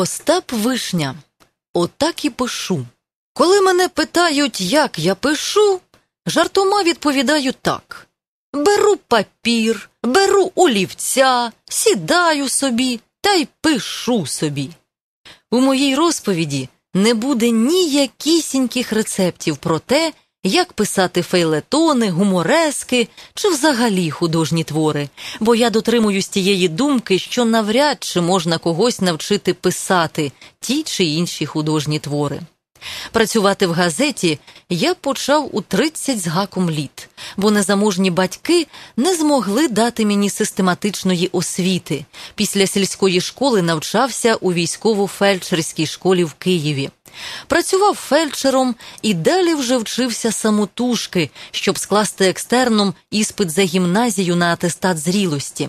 Остап Вишня. Отак і пишу. Коли мене питають, як я пишу, жартома відповідаю так: беру папір, беру олівця, сідаю собі та й пишу собі. У моїй розповіді не буде ніякісіньких рецептів про те, як писати фейлетони, гуморески чи взагалі художні твори, бо я дотримуюсь тієї думки, що навряд чи можна когось навчити писати ті чи інші художні твори. Працювати в газеті я почав у 30 з гаком літ, бо незаможні батьки не змогли дати мені систематичної освіти. Після сільської школи навчався у військово-фельдшерській школі в Києві. Працював фельдшером і далі вже вчився самотужки, щоб скласти екстерном іспит за гімназію на атестат зрілості.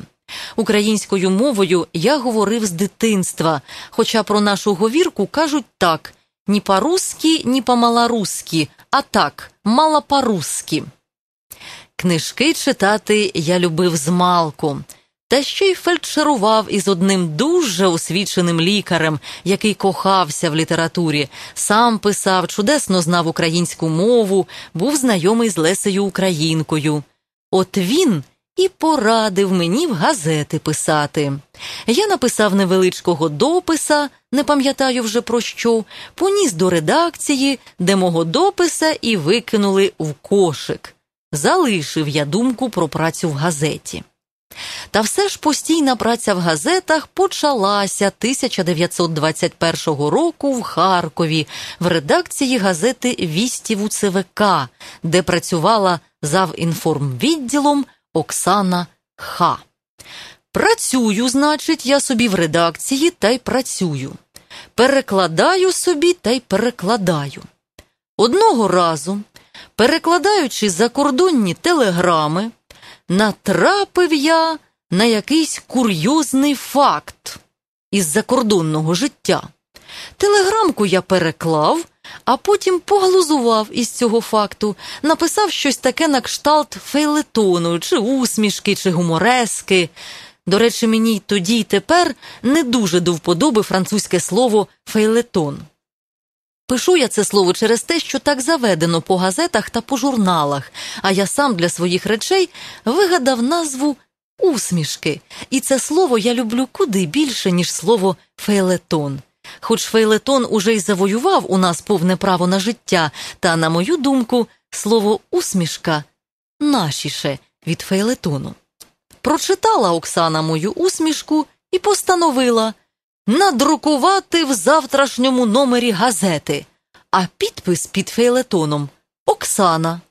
Українською мовою я говорив з дитинства, хоча про нашу говірку кажуть так ні по-русски, ні по-малоруськи, а так, мало. Книжки читати я любив з малку, та ще й фельдшерував із одним дуже освіченим лікарем, який кохався в літературі, сам писав, чудесно знав українську мову, був знайомий з Лесею Українкою. От він і порадив мені в газети писати. Я написав невеличкого дописа, не пам'ятаю вже про що, поніс до редакції, де мого дописа і викинули в кошик. Залишив я думку про працю в газеті. Та все ж постійна праця в газетах почалася 1921 року в Харкові в редакції газети Вісті в УЦВК, де працювала завінформвідділом Оксана Ха. Працюю, значить, я собі в редакції та й працюю. Перекладаю собі та й перекладаю. Одного разу, перекладаючи закордонні телеграми, натрапив я на якийсь курйозний факт із закордонного життя. Телеграмку я переклав, а потім поглузував із цього факту, написав щось таке на кшталт фейлетону, чи усмішки, чи гуморески. До речі, мені тоді й тепер не дуже до вподоби французьке слово фейлетон. Пишу я це слово через те, що так заведено по газетах та по журналах, а я сам для своїх речей вигадав назву усмішки, і це слово я люблю куди більше, ніж слово фейлетон. Хоч фейлетон уже й завоював у нас повне право на життя, та, на мою думку, слово усмішка нашіше від фейлетону. Прочитала Оксана мою усмішку і постановила надрукувати в завтрашньому номері газети, а підпис під фейлетоном Оксана.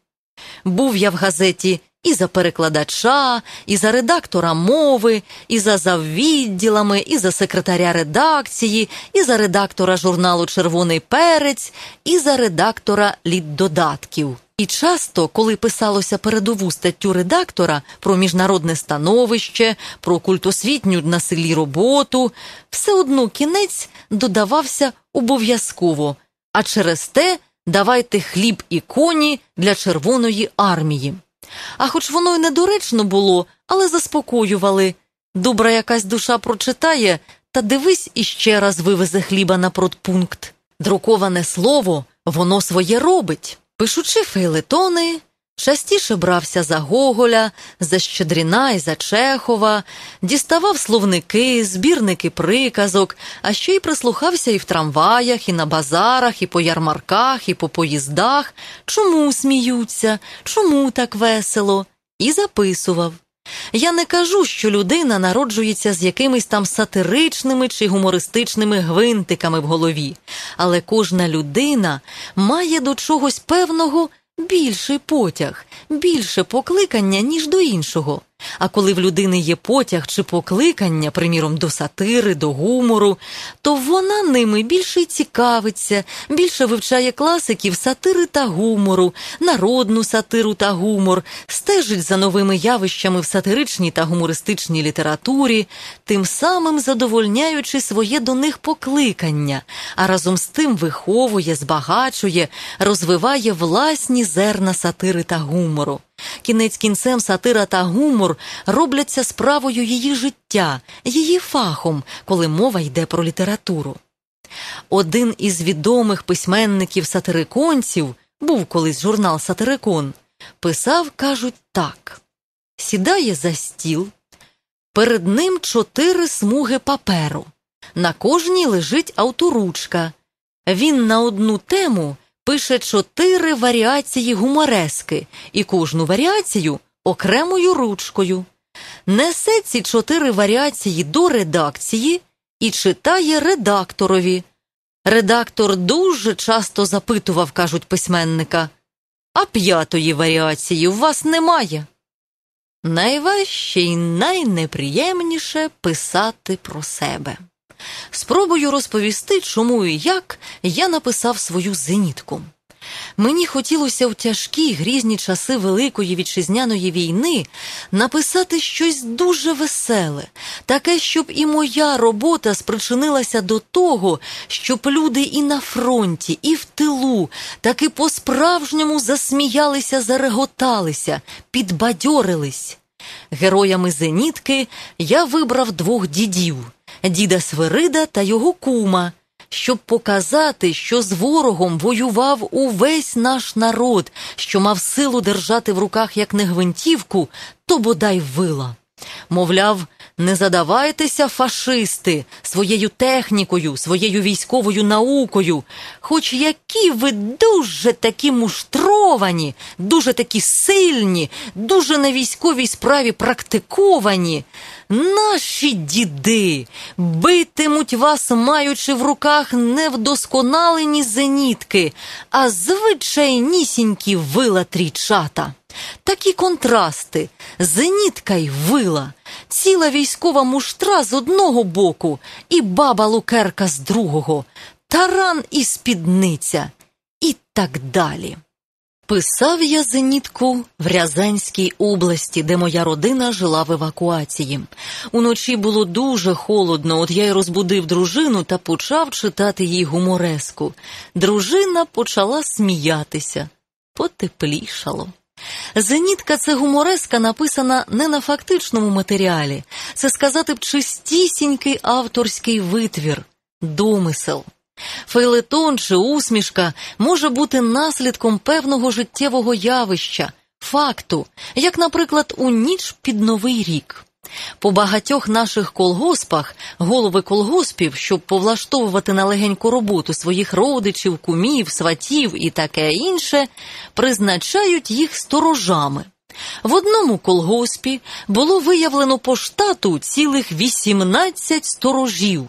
Був я в газеті і за перекладача, і за редактора мови, і за заввідділами, і за секретаря редакції, і за редактора журналу Червоний перець, і за редактора літдодатків. І часто, коли писалося передову статтю редактора про міжнародне становище, про культосвітню на селі роботу, все одно кінець додавався обов'язково, а через те давайте хліб і коні для Червоної армії. А хоч воно й недоречно було, але заспокоювали. Добра якась душа прочитає, та дивись іще раз вивезе хліба на продпункт. Друковане слово, воно своє робить. Пишучи фейлетони, частіше брався за Гоголя, за Щедріна і за Чехова, діставав словники, збірники приказок, а ще й прислухався і в трамваях, і на базарах, і по ярмарках, і по поїздах, чому сміються, чому так весело, і записував. Я не кажу, що людина народжується з якимись там сатиричними чи гумористичними гвинтиками в голові, але кожна людина має до чогось певного більший потяг, більше покликання, ніж до іншого. А коли в людини є потяг чи покликання, приміром, до сатири, до гумору, то вона ними більше й цікавиться, більше вивчає класиків сатири та гумору, народну сатиру та гумор, стежить за новими явищами в сатиричній та гумористичній літературі, тим самим задовольняючи своє до них покликання, а разом з тим виховує, збагачує, розвиває власні зерна сатири та гумору. Кінець кінцем сатира та гумор робляться справою її життя, її фахом, коли мова йде про літературу. Один із відомих письменників-сатириконців, був колись журнал Сатирикон, писав, кажуть, так: сідає за стіл, перед ним чотири смуги паперу. На кожній лежить авторучка. Він на одну тему пише чотири варіації гуморески і кожну варіацію окремою ручкою. Несе ці чотири варіації до редакції і читає редакторові. Редактор дуже часто запитував, кажуть письменника, а п'ятої варіації у вас немає. Найважче і найнеприємніше писати про себе. Спробую розповісти, чому і як я написав свою зенітку. Мені хотілося в тяжкі грізні часи Великої вітчизняної війни написати щось дуже веселе, таке, щоб і моя робота спричинилася до того, щоб люди і на фронті, і в тилу таки по-справжньому засміялися, зареготалися, підбадьорились. Героями зенітки я вибрав двох дідів діда Свирида та його кума, щоб показати, що з ворогом воював увесь наш народ, що мав силу держати в руках як не гвинтівку, то бодай вила. Мовляв, не задавайтеся, фашисти, своєю технікою, своєю військовою наукою, хоч які ви дуже такі муштровані, дуже такі сильні, дуже на військовій справі практиковані. Наші діди битимуть вас, маючи в руках не вдосконалені зенітки, а звичайнісінькі вила трічата. Такі контрасти, зенітка й вила, ціла військова муштра з одного боку і баба лукерка з другого, таран і спідниця, і так далі. Писав я зенітку в Рязанській області, де моя родина жила в евакуації. Уночі було дуже холодно, от я й розбудив дружину та почав читати їй гумореску. Дружина почала сміятися, потеплішало. Зенітка це гумореска написана не на фактичному матеріалі, це сказати б чистісінький авторський витвір, домисел. Фейлетон чи усмішка може бути наслідком певного життєвого явища, факту, як, наприклад, у ніч під Новий рік. По багатьох наших колгоспах голови колгоспів, щоб повлаштовувати на легеньку роботу своїх родичів, кумів, сватів і таке інше, призначають їх сторожами. В одному колгоспі було виявлено по штату цілих 18 сторожів.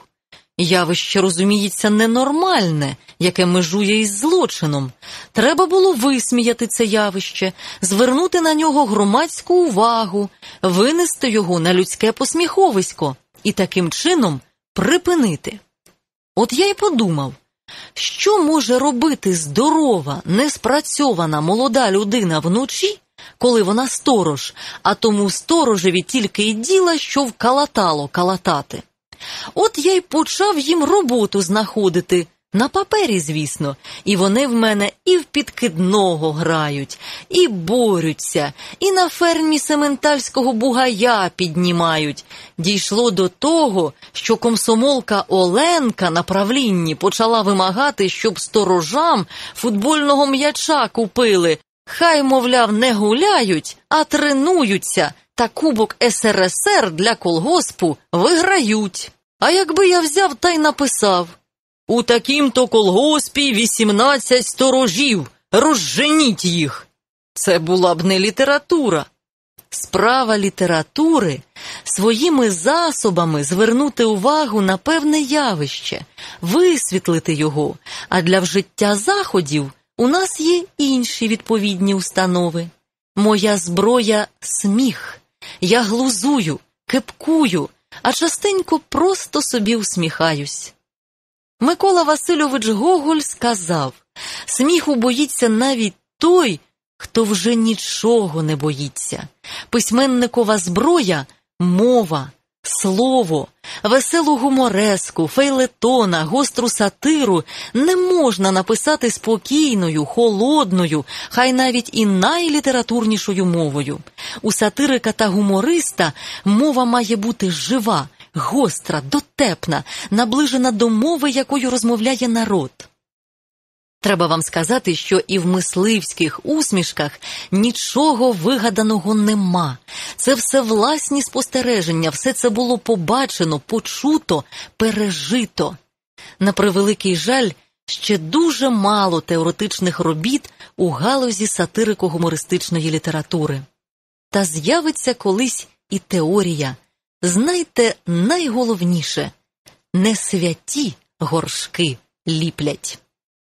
Явище, розуміється, ненормальне, яке межує із злочином. Треба було висміяти це явище, звернути на нього громадську увагу, винести його на людське посміховисько і таким чином припинити. От я й подумав, що може робити здорова, неспрацьована молода людина вночі, коли вона сторож, а тому сторожеві тільки й діла, що вкалатало калатати. От я й почав їм роботу знаходити. На папері, звісно, і вони в мене і в підкидного грають, і борються, і на фермі сементальського бугая піднімають. Дійшло до того, що комсомолка Оленка на правлінні почала вимагати, щоб сторожам футбольного м'яча купили. Хай, мовляв, не гуляють, а тренуються, та кубок СРСР для колгоспу виграють. А якби я взяв та й написав у такім-то колгоспі 18 сторожів, розженіть їх. Це була б не література. Справа літератури своїми засобами звернути увагу на певне явище, висвітлити його, а для вжиття заходів у нас є інші відповідні установи. Моя зброя сміх. Я глузую, кепкую, а частенько просто собі усміхаюсь. Микола Васильович Гоголь сказав сміху боїться навіть той, хто вже нічого не боїться. Письменникова зброя мова, слово, веселу гумореску, фейлетона, гостру сатиру не можна написати спокійною, холодною, хай навіть і найлітературнішою мовою. У сатирика та гумориста мова має бути жива, гостра, дотепна, наближена до мови, якою розмовляє народ. Треба вам сказати, що і в мисливських усмішках нічого вигаданого нема. Це все власні спостереження, все це було побачено, почуто, пережито. На превеликий жаль, ще дуже мало теоретичних робіт у галузі сатирико-гумористичної літератури. Та з'явиться колись і теорія. Знайте найголовніше не святі горшки ліплять.